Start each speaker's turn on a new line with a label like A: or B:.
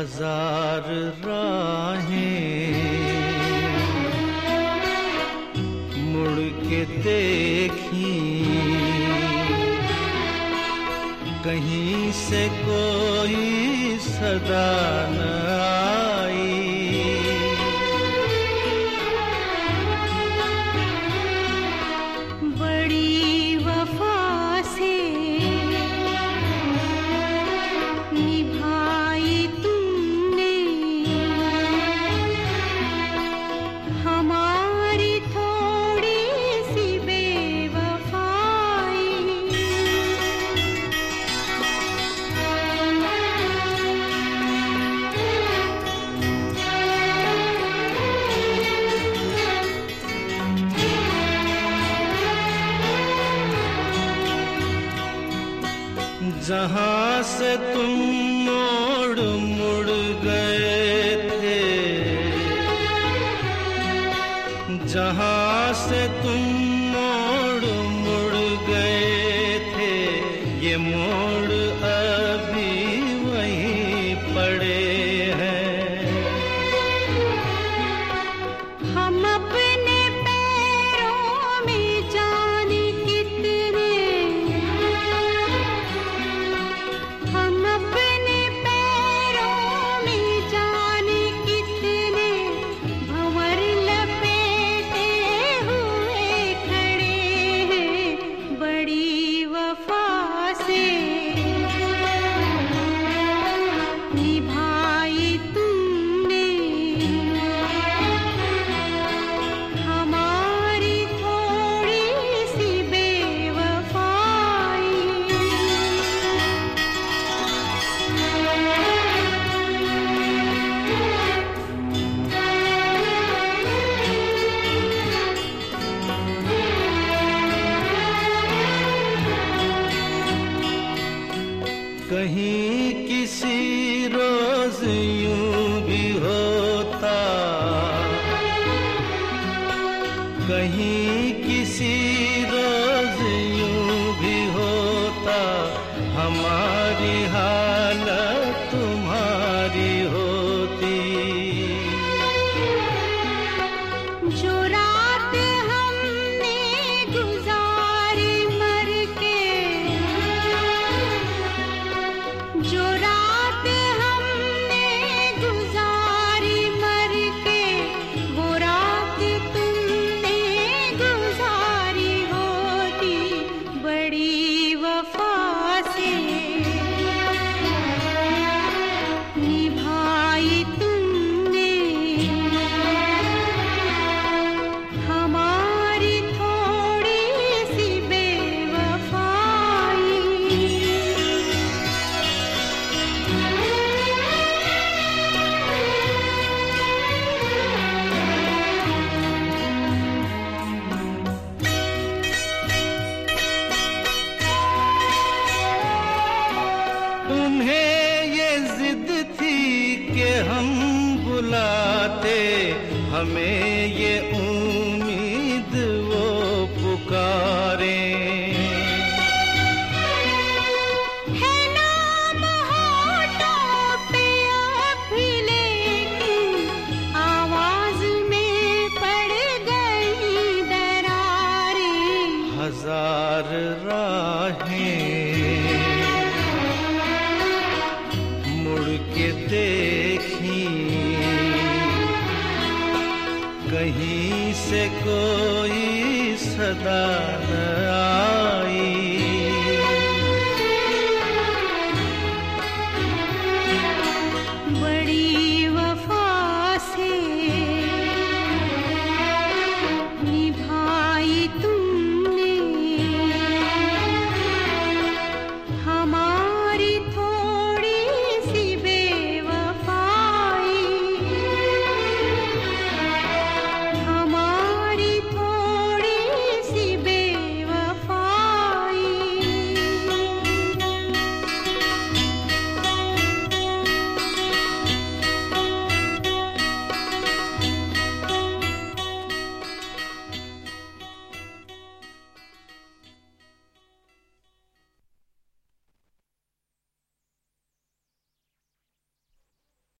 A: हज़ार राहें मुड़ के देखी। कहीं से कोई सदा न
B: आ
A: जहाँ से तुम मोड़ मुड़ गए थे जहाँ कहीं किसी रोज यू भी होता। कहीं किसी रोज यू भी होता। हमारी
B: हार के
A: हम बुलाते हमें ये ऊँ कहीं से कोई सदा न आ